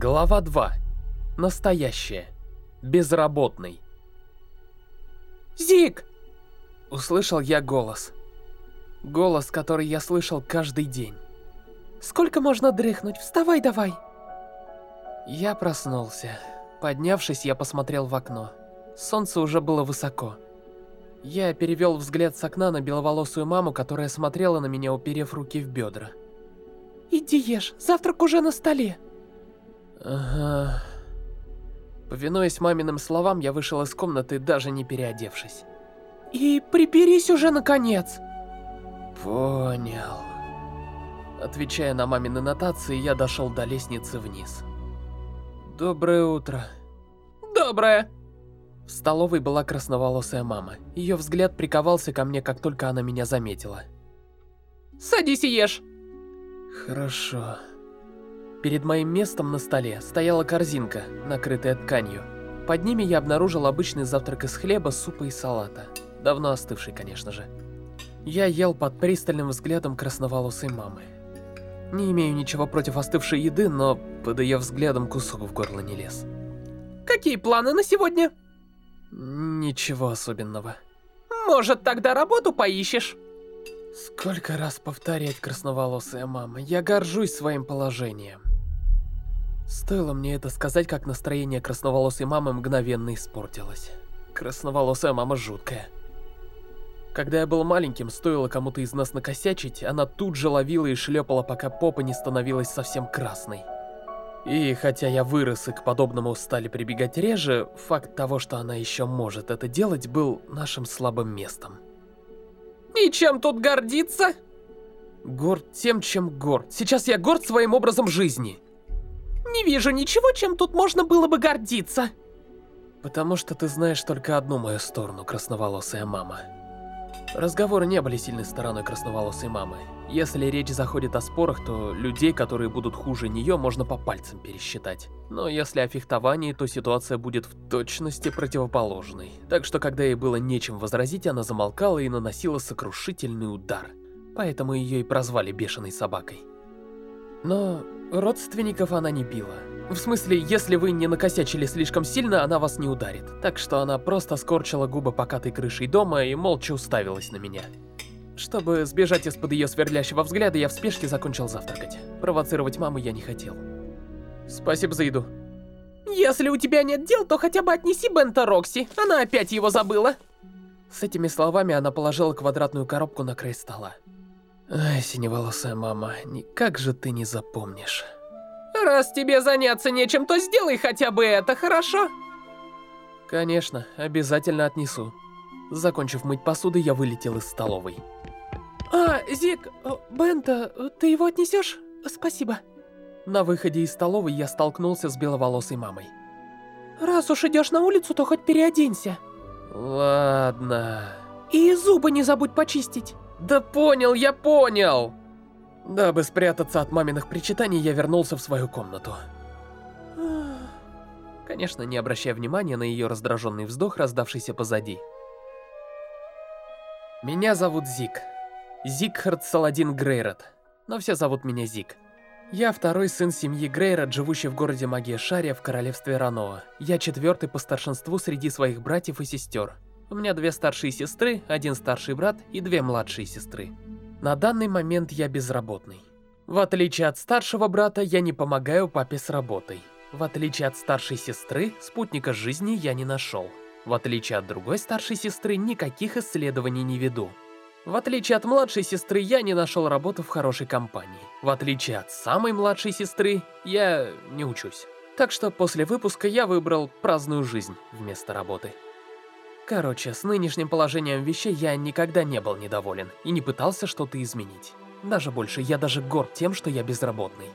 Глава 2. Настоящее. Безработный. Зик! Услышал я голос. Голос, который я слышал каждый день. Сколько можно дрыхнуть? Вставай давай! Я проснулся. Поднявшись, я посмотрел в окно. Солнце уже было высоко. Я перевел взгляд с окна на беловолосую маму, которая смотрела на меня, уперев руки в бедра. Иди ешь, завтрак уже на столе. Ага. Повинуясь маминым словам, я вышел из комнаты, даже не переодевшись. И приберись уже наконец. Понял. Отвечая на мамины нотации, я дошел до лестницы вниз. Доброе утро. Доброе. В столовой была красноволосая мама. Ее взгляд приковался ко мне, как только она меня заметила. Садись и ешь. Хорошо. Перед моим местом на столе стояла корзинка, накрытая тканью. Под ними я обнаружил обычный завтрак из хлеба, супа и салата. Давно остывший, конечно же. Я ел под пристальным взглядом красноволосой мамы. Не имею ничего против остывшей еды, но под ее взглядом кусок в горло не лез. Какие планы на сегодня? Ничего особенного. Может, тогда работу поищешь? Сколько раз повторять, красноволосая мама, я горжусь своим положением. Стоило мне это сказать, как настроение красноволосой мамы мгновенно испортилось. Красноволосая мама жуткая. Когда я был маленьким, стоило кому-то из нас накосячить, она тут же ловила и шлепала, пока попа не становилась совсем красной. И хотя я вырос и к подобному стали прибегать реже, факт того, что она еще может это делать, был нашим слабым местом. И чем тут гордиться? Горд тем, чем горд. Сейчас я горд своим образом жизни. Не вижу ничего, чем тут можно было бы гордиться. Потому что ты знаешь только одну мою сторону, красноволосая мама. Разговоры не были сильной стороной красноволосой мамы. Если речь заходит о спорах, то людей, которые будут хуже нее, можно по пальцам пересчитать. Но если о фехтовании, то ситуация будет в точности противоположной. Так что, когда ей было нечем возразить, она замолкала и наносила сокрушительный удар. Поэтому ее и прозвали бешеной собакой. Но родственников она не била. В смысле, если вы не накосячили слишком сильно, она вас не ударит. Так что она просто скорчила губы покатой крышей дома и молча уставилась на меня. Чтобы сбежать из-под ее сверлящего взгляда, я в спешке закончил завтракать. Провоцировать маму я не хотел. Спасибо за еду. Если у тебя нет дел, то хотя бы отнеси Бента Рокси. Она опять его забыла. С этими словами она положила квадратную коробку на край стола. Ай, синеволосая мама, никак же ты не запомнишь. Раз тебе заняться нечем, то сделай хотя бы это, хорошо? Конечно, обязательно отнесу. Закончив мыть посуду, я вылетел из столовой. А, Зик, Бента, ты его отнесешь? Спасибо. На выходе из столовой я столкнулся с беловолосой мамой. Раз уж идешь на улицу, то хоть переоденься. Ладно. И зубы не забудь почистить. Да понял, я понял. Дабы спрятаться от маминых причитаний, я вернулся в свою комнату. Конечно, не обращая внимания на ее раздраженный вздох, раздавшийся позади. Меня зовут Зик. Зигхард Саладин Грейрот, но все зовут меня Зик. Я второй сын семьи Грейрот, живущий в городе Магия Шария в королевстве Раноа. Я четвертый по старшинству среди своих братьев и сестер. У меня две старшие сестры, один старший брат и две младшие сестры. На данный момент я безработный. В отличие от старшего брата, я не помогаю папе с работой. В отличие от старшей сестры, спутника жизни я не нашел. В отличие от другой старшей сестры, никаких исследований не веду. В отличие от младшей сестры, я не нашел работу в хорошей компании. В отличие от самой младшей сестры, я не учусь. Так что после выпуска я выбрал праздную жизнь вместо работы. Короче, с нынешним положением вещей я никогда не был недоволен и не пытался что-то изменить. Даже больше, я даже горд тем, что я безработный.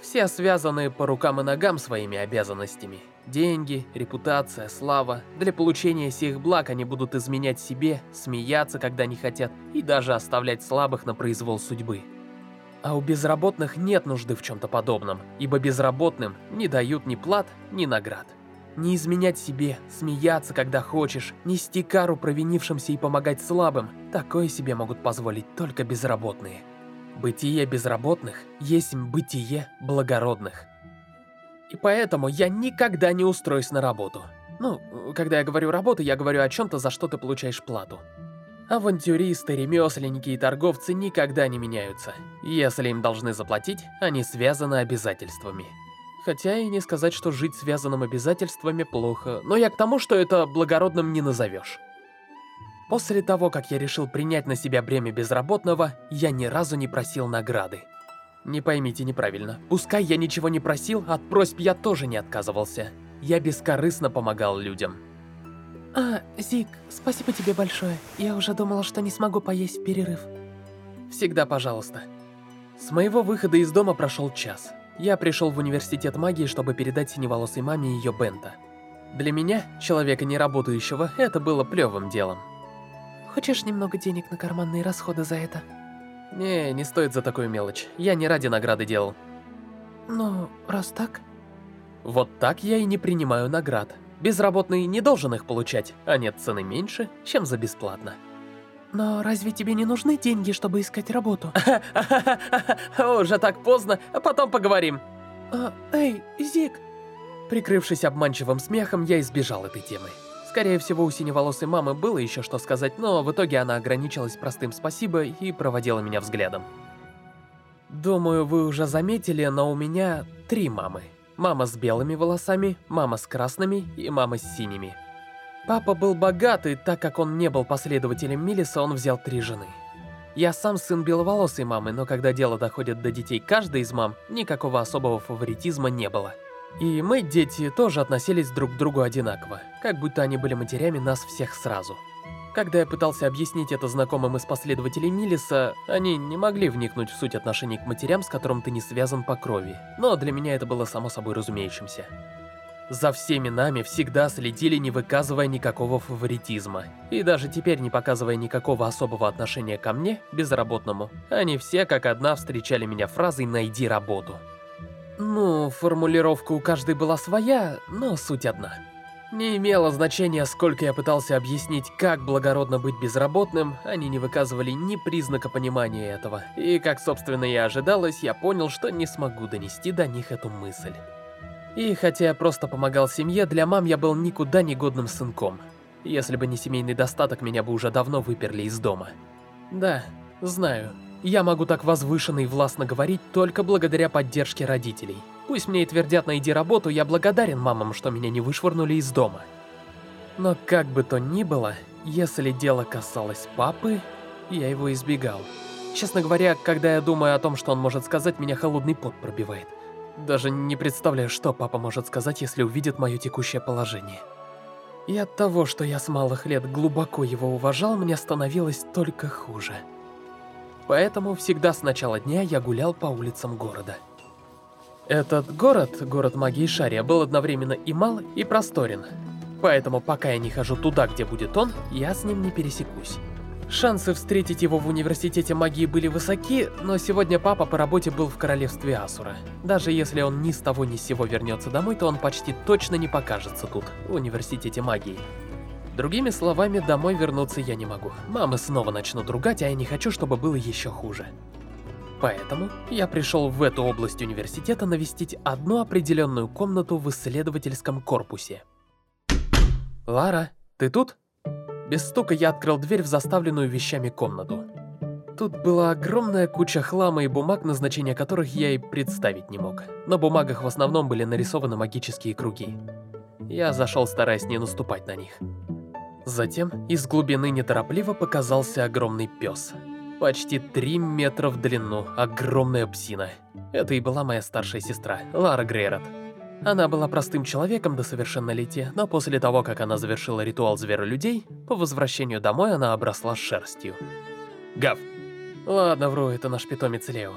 Все связаны по рукам и ногам своими обязанностями. Деньги, репутация, слава. Для получения сих благ они будут изменять себе, смеяться, когда не хотят, и даже оставлять слабых на произвол судьбы. А у безработных нет нужды в чем-то подобном, ибо безработным не дают ни плат, ни наград. Не изменять себе, смеяться, когда хочешь, нести кару провинившимся и помогать слабым – такое себе могут позволить только безработные. Бытие безработных есть бытие благородных. И поэтому я никогда не устроюсь на работу. Ну, когда я говорю работа, я говорю о чем-то, за что ты получаешь плату. Авантюристы, ремесленники и торговцы никогда не меняются. Если им должны заплатить, они связаны обязательствами. Хотя и не сказать, что жить связанным обязательствами плохо, но я к тому, что это благородным не назовешь. После того, как я решил принять на себя бремя безработного, я ни разу не просил награды. Не поймите неправильно, пускай я ничего не просил, от просьб я тоже не отказывался. Я бескорыстно помогал людям. А, Зик, спасибо тебе большое. Я уже думала, что не смогу поесть в перерыв. Всегда пожалуйста. С моего выхода из дома прошел час. Я пришел в университет магии, чтобы передать синеволосой маме ее бента. Для меня, человека не работающего, это было плевым делом. Хочешь немного денег на карманные расходы за это? Не, не стоит за такую мелочь. Я не ради награды делал. Ну, раз так... Вот так я и не принимаю наград. Безработный не должен их получать, а нет цены меньше, чем за бесплатно. Но разве тебе не нужны деньги, чтобы искать работу? Уже так поздно, а потом поговорим. А, эй, Зик! Прикрывшись обманчивым смехом, я избежал этой темы. Скорее всего, у синеволосой мамы было еще что сказать, но в итоге она ограничилась простым «спасибо» и проводила меня взглядом. Думаю, вы уже заметили, но у меня три мамы. Мама с белыми волосами, мама с красными и мама с синими. Папа был богатый, так как он не был последователем Милиса, он взял три жены. Я сам сын беловолосой мамы, но когда дело доходит до детей каждой из мам, никакого особого фаворитизма не было. И мы, дети, тоже относились друг к другу одинаково, как будто они были матерями нас всех сразу. Когда я пытался объяснить это знакомым из последователей Милиса, они не могли вникнуть в суть отношений к матерям, с которым ты не связан по крови, но для меня это было само собой разумеющимся. За всеми нами всегда следили, не выказывая никакого фаворитизма. И даже теперь, не показывая никакого особого отношения ко мне, безработному, они все как одна встречали меня фразой «найди работу». Ну, формулировка у каждой была своя, но суть одна. Не имело значения, сколько я пытался объяснить, как благородно быть безработным, они не выказывали ни признака понимания этого. И, как собственно и ожидалось, я понял, что не смогу донести до них эту мысль. И хотя я просто помогал семье, для мам я был никуда не годным сынком. Если бы не семейный достаток, меня бы уже давно выперли из дома. Да, знаю. Я могу так возвышенно и властно говорить только благодаря поддержке родителей. Пусть мне и твердят «найди работу», я благодарен мамам, что меня не вышвырнули из дома. Но как бы то ни было, если дело касалось папы, я его избегал. Честно говоря, когда я думаю о том, что он может сказать, меня холодный пот пробивает. Даже не представляю, что папа может сказать, если увидит мое текущее положение. И от того, что я с малых лет глубоко его уважал, мне становилось только хуже. Поэтому всегда с начала дня я гулял по улицам города. Этот город, город магии Шария, был одновременно и мал, и просторен. Поэтому пока я не хожу туда, где будет он, я с ним не пересекусь. Шансы встретить его в университете магии были высоки, но сегодня папа по работе был в королевстве Асура. Даже если он ни с того ни с сего вернется домой, то он почти точно не покажется тут, в университете магии. Другими словами, домой вернуться я не могу. Мамы снова начнут ругать, а я не хочу, чтобы было еще хуже. Поэтому я пришел в эту область университета навестить одну определенную комнату в исследовательском корпусе. Лара, ты тут? Без стука я открыл дверь в заставленную вещами комнату. Тут была огромная куча хлама и бумаг, назначения которых я и представить не мог. На бумагах в основном были нарисованы магические круги. Я зашел, стараясь не наступать на них. Затем из глубины неторопливо показался огромный пес. Почти 3 метра в длину, огромная псина. Это и была моя старшая сестра, Лара Грейрот. Она была простым человеком до совершеннолетия, но после того, как она завершила ритуал зверолюдей, по возвращению домой она обросла шерстью. Гав. Ладно, вру, это наш питомец Лео.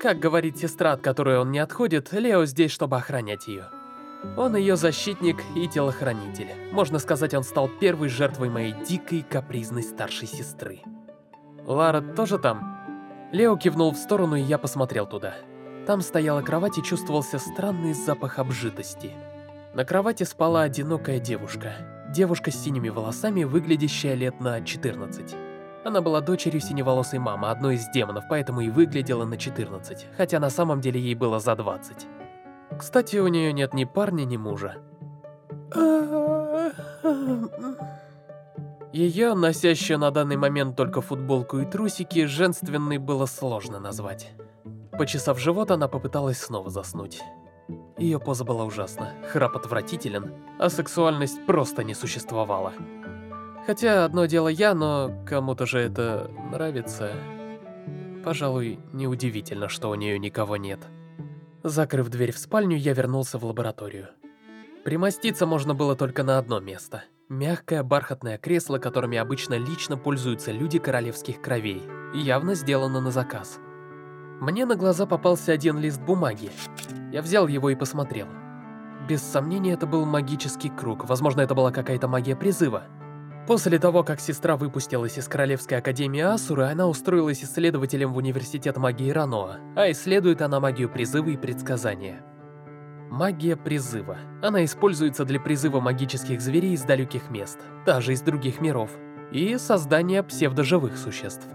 Как говорит сестра, от которой он не отходит, Лео здесь, чтобы охранять ее. Он ее защитник и телохранитель. Можно сказать, он стал первой жертвой моей дикой капризной старшей сестры. Лара тоже там? Лео кивнул в сторону, и я посмотрел туда. Там стояла кровать и чувствовался странный запах обжитости. На кровати спала одинокая девушка. Девушка с синими волосами, выглядящая лет на 14. Она была дочерью синеволосой мамы, одной из демонов, поэтому и выглядела на 14, хотя на самом деле ей было за 20. К Кстати, у нее нет ни парня, ни мужа. Ее, носящую на данный момент только футболку и трусики, женственной было сложно назвать. Почесав живот, она попыталась снова заснуть. Ее поза была ужасна, храп отвратителен, а сексуальность просто не существовала. Хотя одно дело я, но кому-то же это нравится. Пожалуй, неудивительно, что у нее никого нет. Закрыв дверь в спальню, я вернулся в лабораторию. Примоститься можно было только на одно место. Мягкое бархатное кресло, которыми обычно лично пользуются люди королевских кровей, явно сделано на заказ. Мне на глаза попался один лист бумаги. Я взял его и посмотрел. Без сомнения, это был магический круг, возможно, это была какая-то магия призыва. После того, как сестра выпустилась из Королевской Академии Асуры, она устроилась исследователем в Университет магии Раноа, а исследует она магию призыва и предсказания. Магия призыва. Она используется для призыва магических зверей из далеких мест, даже из других миров, и создания псевдоживых существ.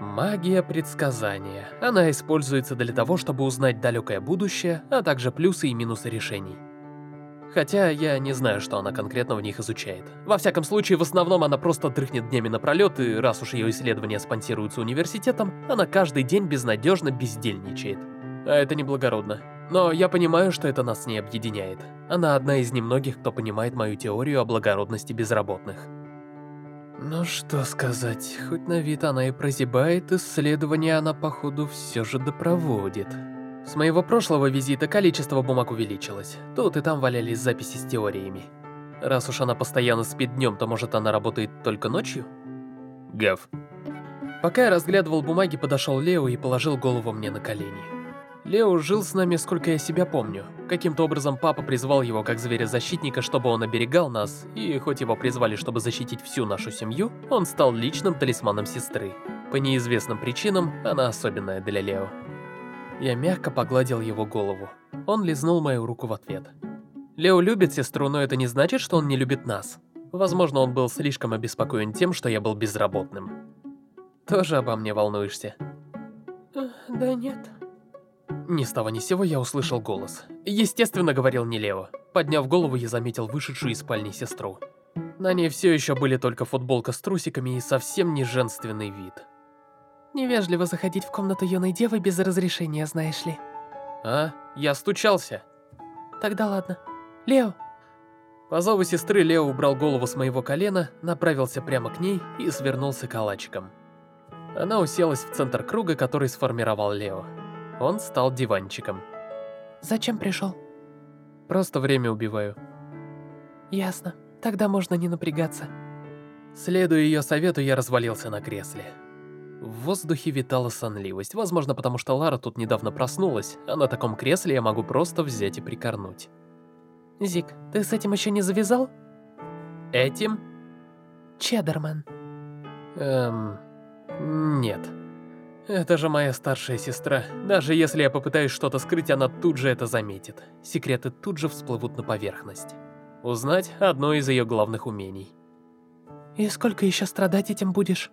Магия предсказания. Она используется для того, чтобы узнать далекое будущее, а также плюсы и минусы решений. Хотя я не знаю, что она конкретно в них изучает. Во всяком случае, в основном она просто дрыхнет днями напролет, и раз уж ее исследования спонсируются университетом, она каждый день безнадежно бездельничает. А это неблагородно. Но я понимаю, что это нас не объединяет. Она одна из немногих, кто понимает мою теорию о благородности безработных. Ну что сказать, хоть на вид она и прозябает, исследования она, походу, все же допроводит. С моего прошлого визита количество бумаг увеличилось. Тут и там валялись записи с теориями. Раз уж она постоянно спит днем, то может она работает только ночью? Гав. Пока я разглядывал бумаги, подошел Лео и положил голову мне на колени. Лео жил с нами, сколько я себя помню. Каким-то образом папа призвал его как зверя-защитника, чтобы он оберегал нас, и хоть его призвали, чтобы защитить всю нашу семью, он стал личным талисманом сестры. По неизвестным причинам, она особенная для Лео. Я мягко погладил его голову. Он лизнул мою руку в ответ. Лео любит сестру, но это не значит, что он не любит нас. Возможно, он был слишком обеспокоен тем, что я был безработным. Тоже обо мне волнуешься? Да нет. Ни с того ни сего я услышал голос. Естественно, говорил не Лео. Подняв голову, я заметил вышедшую из спальни сестру. На ней все еще были только футболка с трусиками и совсем не женственный вид. Невежливо заходить в комнату юной девы без разрешения, знаешь ли. А? Я стучался. Тогда ладно. Лео. По зову сестры Лео убрал голову с моего колена, направился прямо к ней и свернулся калачиком. Она уселась в центр круга, который сформировал Лео. Он стал диванчиком. Зачем пришел? Просто время убиваю. Ясно. Тогда можно не напрягаться. Следуя ее совету, я развалился на кресле. В воздухе витала сонливость, возможно, потому что Лара тут недавно проснулась, а на таком кресле я могу просто взять и прикорнуть. Зик, ты с этим еще не завязал? Этим? Чеддерман. Эм... Нет. Это же моя старшая сестра. Даже если я попытаюсь что-то скрыть, она тут же это заметит. Секреты тут же всплывут на поверхность. Узнать одно из ее главных умений. И сколько еще страдать этим будешь?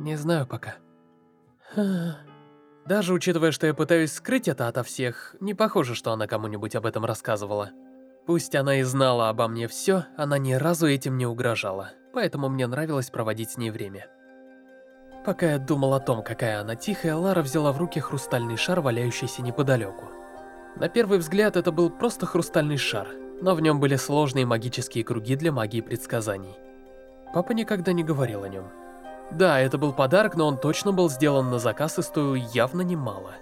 Не знаю пока. Даже учитывая, что я пытаюсь скрыть это ото всех, не похоже, что она кому-нибудь об этом рассказывала. Пусть она и знала обо мне все, она ни разу этим не угрожала, поэтому мне нравилось проводить с ней время. Пока я думал о том, какая она тихая, Лара взяла в руки хрустальный шар, валяющийся неподалеку. На первый взгляд это был просто хрустальный шар, но в нем были сложные магические круги для магии предсказаний. Папа никогда не говорил о нем. Да, это был подарок, но он точно был сделан на заказ и стоил явно немало.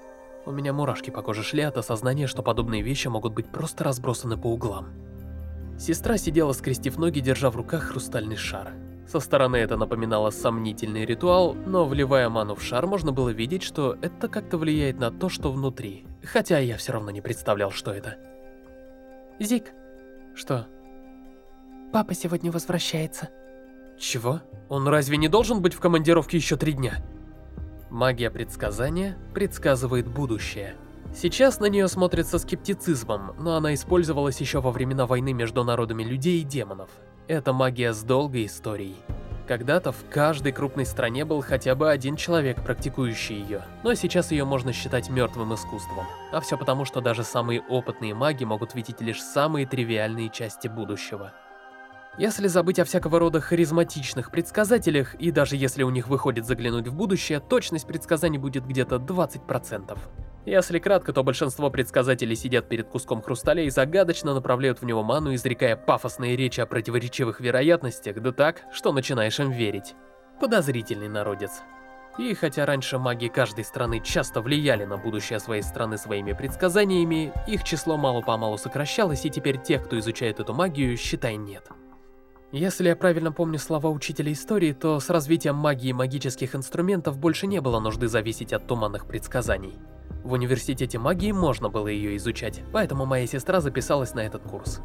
У меня мурашки по коже шли от осознания, что подобные вещи могут быть просто разбросаны по углам. Сестра сидела, скрестив ноги, держа в руках хрустальный шар. Со стороны это напоминало сомнительный ритуал, но вливая ману в шар, можно было видеть, что это как-то влияет на то, что внутри. Хотя я все равно не представлял, что это. Зик. Что? Папа сегодня возвращается. Чего? Он разве не должен быть в командировке еще три дня? Магия предсказания предсказывает будущее. Сейчас на нее смотрят со скептицизмом, но она использовалась еще во времена войны между народами людей и демонов. Это магия с долгой историей. Когда-то в каждой крупной стране был хотя бы один человек, практикующий ее, но сейчас ее можно считать мертвым искусством. А все потому, что даже самые опытные маги могут видеть лишь самые тривиальные части будущего. Если забыть о всякого рода харизматичных предсказателях, и даже если у них выходит заглянуть в будущее, точность предсказаний будет где-то 20%. Если кратко, то большинство предсказателей сидят перед куском хрусталя и загадочно направляют в него ману, изрекая пафосные речи о противоречивых вероятностях, да так, что начинаешь им верить. Подозрительный народец. И хотя раньше маги каждой страны часто влияли на будущее своей страны своими предсказаниями, их число мало-помалу сокращалось, и теперь тех, кто изучает эту магию, считай нет. Если я правильно помню слова учителя истории, то с развитием магии и магических инструментов больше не было нужды зависеть от туманных предсказаний. В университете магии можно было ее изучать, поэтому моя сестра записалась на этот курс.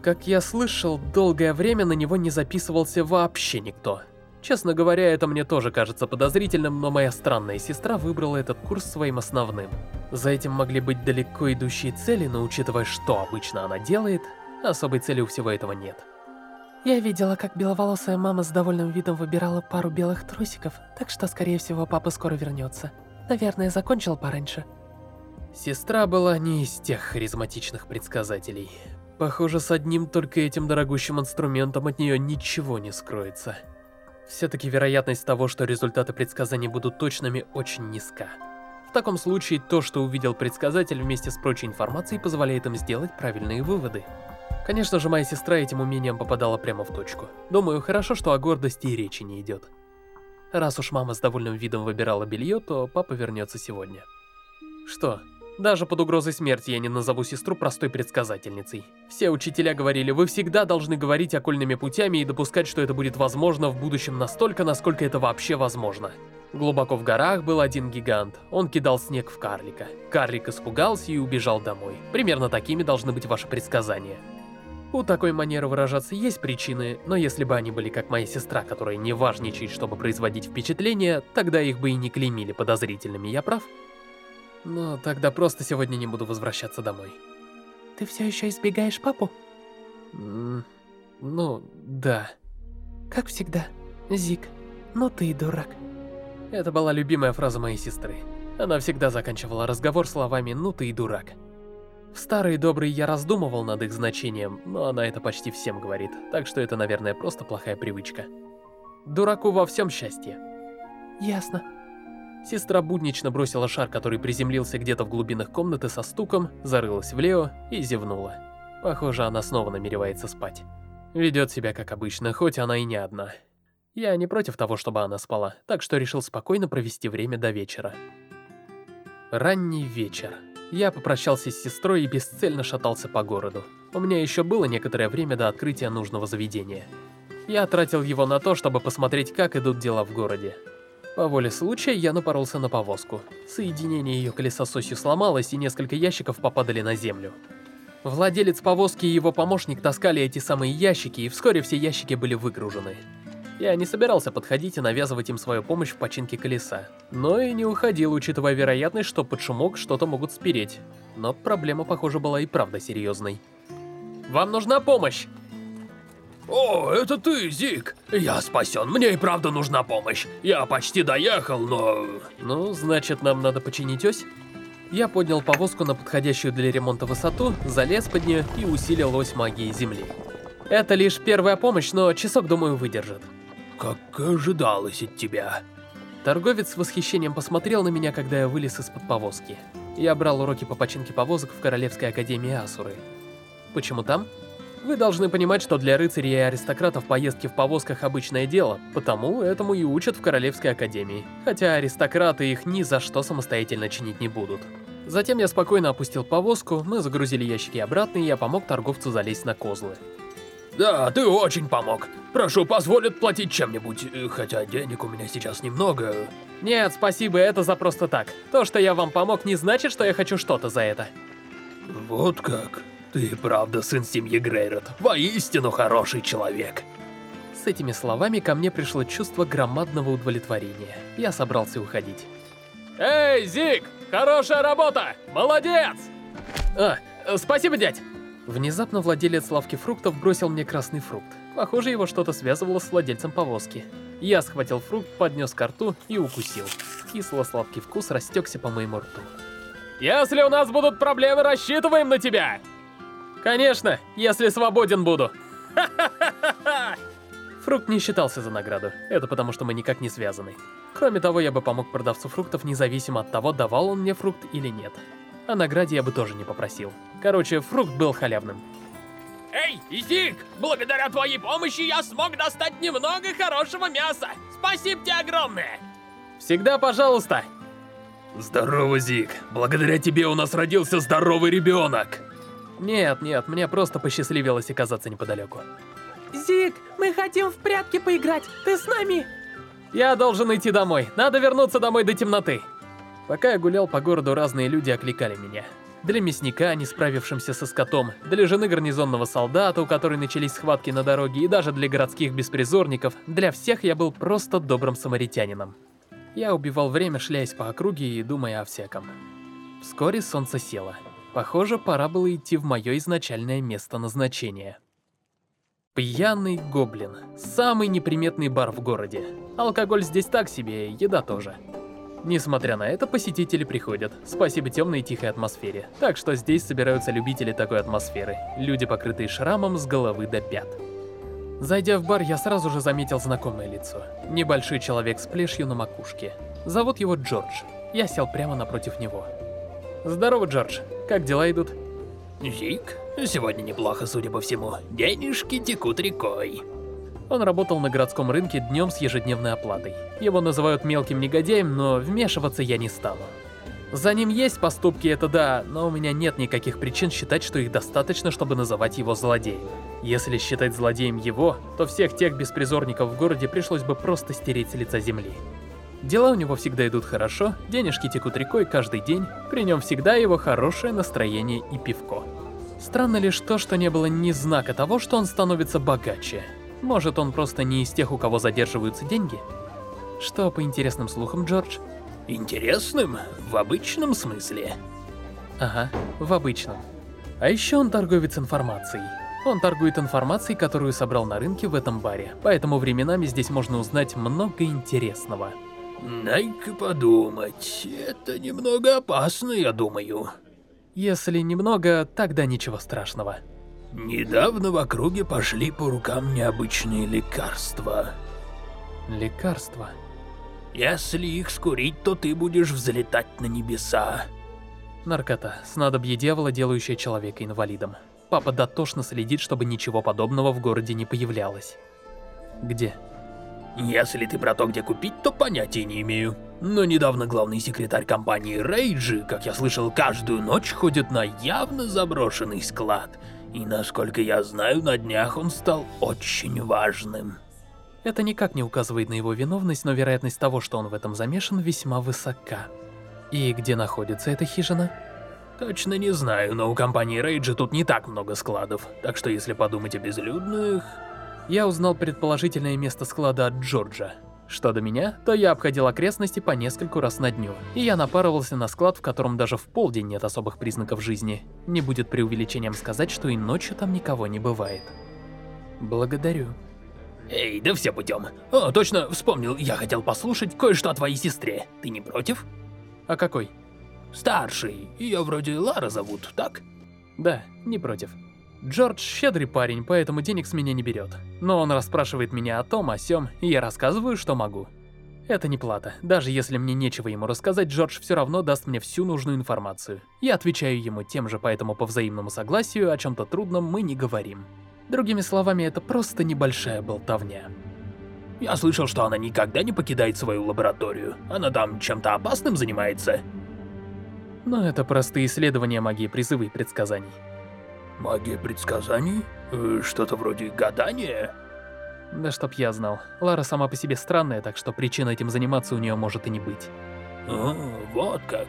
Как я слышал, долгое время на него не записывался вообще никто. Честно говоря, это мне тоже кажется подозрительным, но моя странная сестра выбрала этот курс своим основным. За этим могли быть далеко идущие цели, но учитывая, что обычно она делает, особой цели у всего этого нет. Я видела, как беловолосая мама с довольным видом выбирала пару белых трусиков, так что, скорее всего, папа скоро вернется. Наверное, закончил пораньше. Сестра была не из тех харизматичных предсказателей. Похоже, с одним только этим дорогущим инструментом от нее ничего не скроется. Все-таки вероятность того, что результаты предсказаний будут точными, очень низка. В таком случае, то, что увидел предсказатель вместе с прочей информацией, позволяет им сделать правильные выводы. Конечно же, моя сестра этим умением попадала прямо в точку. Думаю, хорошо, что о гордости и речи не идет. Раз уж мама с довольным видом выбирала белье, то папа вернется сегодня. Что, даже под угрозой смерти я не назову сестру простой предсказательницей. Все учителя говорили, вы всегда должны говорить окольными путями и допускать, что это будет возможно в будущем настолько, насколько это вообще возможно. Глубоко в горах был один гигант. Он кидал снег в карлика. Карлик испугался и убежал домой. Примерно такими должны быть ваши предсказания. У такой манеры выражаться есть причины, но если бы они были как моя сестра, которая не важничает, чтобы производить впечатление, тогда их бы и не клеймили подозрительными, я прав? Но тогда просто сегодня не буду возвращаться домой. Ты все еще избегаешь папу? М ну, да. Как всегда, Зик, ну ты и дурак. Это была любимая фраза моей сестры. Она всегда заканчивала разговор словами «ну ты и дурак». В старые добрые я раздумывал над их значением, но она это почти всем говорит, так что это, наверное, просто плохая привычка. Дураку во всем счастье. Ясно. Сестра буднично бросила шар, который приземлился где-то в глубинах комнаты со стуком, зарылась в Лео и зевнула. Похоже, она снова намеревается спать. Ведет себя как обычно, хоть она и не одна. Я не против того, чтобы она спала, так что решил спокойно провести время до вечера. Ранний вечер. Я попрощался с сестрой и бесцельно шатался по городу. У меня еще было некоторое время до открытия нужного заведения. Я тратил его на то, чтобы посмотреть, как идут дела в городе. По воле случая я напоролся на повозку. Соединение ее колеса с осью сломалось, и несколько ящиков попадали на землю. Владелец повозки и его помощник таскали эти самые ящики, и вскоре все ящики были выгружены. Я не собирался подходить и навязывать им свою помощь в починке колеса. Но и не уходил, учитывая вероятность, что под шумок что-то могут спереть. Но проблема, похоже, была и правда серьезной. «Вам нужна помощь!» «О, это ты, Зик! Я спасен, мне и правда нужна помощь. Я почти доехал, но...» «Ну, значит, нам надо починить ось?» Я поднял повозку на подходящую для ремонта высоту, залез под нее и усилил ось магии земли. Это лишь первая помощь, но часок, думаю, выдержит. «Как ожидалось от тебя». Торговец с восхищением посмотрел на меня, когда я вылез из-под повозки. Я брал уроки по починке повозок в Королевской Академии Асуры. Почему там? Вы должны понимать, что для рыцарей и аристократов поездки в повозках обычное дело, потому этому и учат в Королевской Академии. Хотя аристократы их ни за что самостоятельно чинить не будут. Затем я спокойно опустил повозку, мы загрузили ящики обратно, и я помог торговцу залезть на козлы. Да, ты очень помог. Прошу, позволят платить чем-нибудь, э, хотя денег у меня сейчас немного. Нет, спасибо, это за просто так. То, что я вам помог, не значит, что я хочу что-то за это. Вот как. Ты правда сын семьи Грейрот. Воистину хороший человек. С этими словами ко мне пришло чувство громадного удовлетворения. Я собрался уходить. Эй, Зик! Хорошая работа! Молодец! А, спасибо, дядь! Внезапно владелец лавки фруктов бросил мне красный фрукт. Похоже, его что-то связывало с владельцем повозки. Я схватил фрукт, поднес к рту и укусил. Кисло-сладкий вкус растекся по моему рту. «Если у нас будут проблемы, рассчитываем на тебя!» «Конечно, если свободен буду!» Фрукт не считался за награду, это потому что мы никак не связаны. Кроме того, я бы помог продавцу фруктов независимо от того, давал он мне фрукт или нет. О награде я бы тоже не попросил. Короче, фрукт был халявным. Эй, Зик, благодаря твоей помощи я смог достать немного хорошего мяса. Спасибо тебе огромное. Всегда пожалуйста. Здорово, Зик. Благодаря тебе у нас родился здоровый ребенок. Нет, нет, мне просто посчастливилось оказаться неподалеку. Зик, мы хотим в прятки поиграть. Ты с нами? Я должен идти домой. Надо вернуться домой до темноты. Пока я гулял по городу, разные люди окликали меня. Для мясника, не справившимся со скотом, для жены гарнизонного солдата, у которой начались схватки на дороге, и даже для городских беспризорников, для всех я был просто добрым самаритянином. Я убивал время, шляясь по округе и думая о всяком. Вскоре солнце село. Похоже, пора было идти в мое изначальное место назначения. Пьяный гоблин. Самый неприметный бар в городе. Алкоголь здесь так себе, еда тоже. Несмотря на это, посетители приходят. Спасибо темной и тихой атмосфере. Так что здесь собираются любители такой атмосферы. Люди, покрытые шрамом с головы до пят. Зайдя в бар, я сразу же заметил знакомое лицо. Небольшой человек с плешью на макушке. Зовут его Джордж. Я сел прямо напротив него. Здорово, Джордж. Как дела идут? Зик, сегодня неплохо, судя по всему. Денежки текут рекой. Он работал на городском рынке днем с ежедневной оплатой. Его называют мелким негодяем, но вмешиваться я не стану. За ним есть поступки, это да, но у меня нет никаких причин считать, что их достаточно, чтобы называть его злодеем. Если считать злодеем его, то всех тех беспризорников в городе пришлось бы просто стереть с лица земли. Дела у него всегда идут хорошо, денежки текут рекой каждый день, при нем всегда его хорошее настроение и пивко. Странно лишь то, что не было ни знака того, что он становится богаче. Может, он просто не из тех, у кого задерживаются деньги? Что по интересным слухам, Джордж? Интересным? В обычном смысле? Ага, в обычном. А еще он торговец информацией. Он торгует информацией, которую собрал на рынке в этом баре, поэтому временами здесь можно узнать много интересного. Дай-ка подумать, это немного опасно, я думаю. Если немного, тогда ничего страшного. Недавно в округе пошли по рукам необычные лекарства. Лекарства? Если их скурить, то ты будешь взлетать на небеса. Наркота. Снадобье дьявола, делающее человека инвалидом. Папа дотошно следит, чтобы ничего подобного в городе не появлялось. Где? Если ты про то, где купить, то понятия не имею. Но недавно главный секретарь компании Рейджи, как я слышал, каждую ночь ходит на явно заброшенный склад. И насколько я знаю, на днях он стал очень важным. Это никак не указывает на его виновность, но вероятность того, что он в этом замешан, весьма высока. И где находится эта хижина? Точно не знаю, но у компании Рейджи тут не так много складов, так что если подумать о безлюдных... Я узнал предположительное место склада от Джорджа. Что до меня, то я обходил окрестности по нескольку раз на дню, и я напарывался на склад, в котором даже в полдень нет особых признаков жизни. Не будет преувеличением сказать, что и ночью там никого не бывает. Благодарю. Эй, да все путем. О, точно, вспомнил, я хотел послушать кое-что о твоей сестре. Ты не против? А какой? Старший. Ее вроде Лара зовут, так? Да, не против. Джордж щедрый парень, поэтому денег с меня не берет. Но он расспрашивает меня о том, о сём, и я рассказываю, что могу. Это не плата. Даже если мне нечего ему рассказать, Джордж все равно даст мне всю нужную информацию. Я отвечаю ему тем же, поэтому по взаимному согласию о чем-то трудном мы не говорим. Другими словами, это просто небольшая болтовня. Я слышал, что она никогда не покидает свою лабораторию. Она там чем-то опасным занимается. Но это простые исследования магии призывы и предсказаний. Магия предсказаний? Э, Что-то вроде гадания? Да чтоб я знал. Лара сама по себе странная, так что причин этим заниматься у нее может и не быть. О, вот как.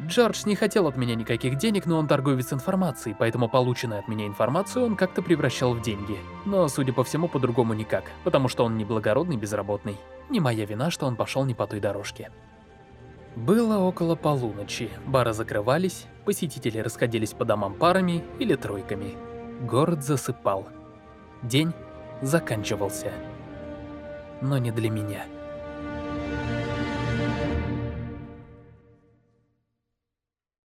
Джордж не хотел от меня никаких денег, но он торговец информацией, поэтому полученную от меня информацию он как-то превращал в деньги. Но, судя по всему, по-другому никак, потому что он не благородный безработный. Не моя вина, что он пошел не по той дорожке. Было около полуночи, бары закрывались, посетители расходились по домам парами или тройками. Город засыпал. День заканчивался. Но не для меня.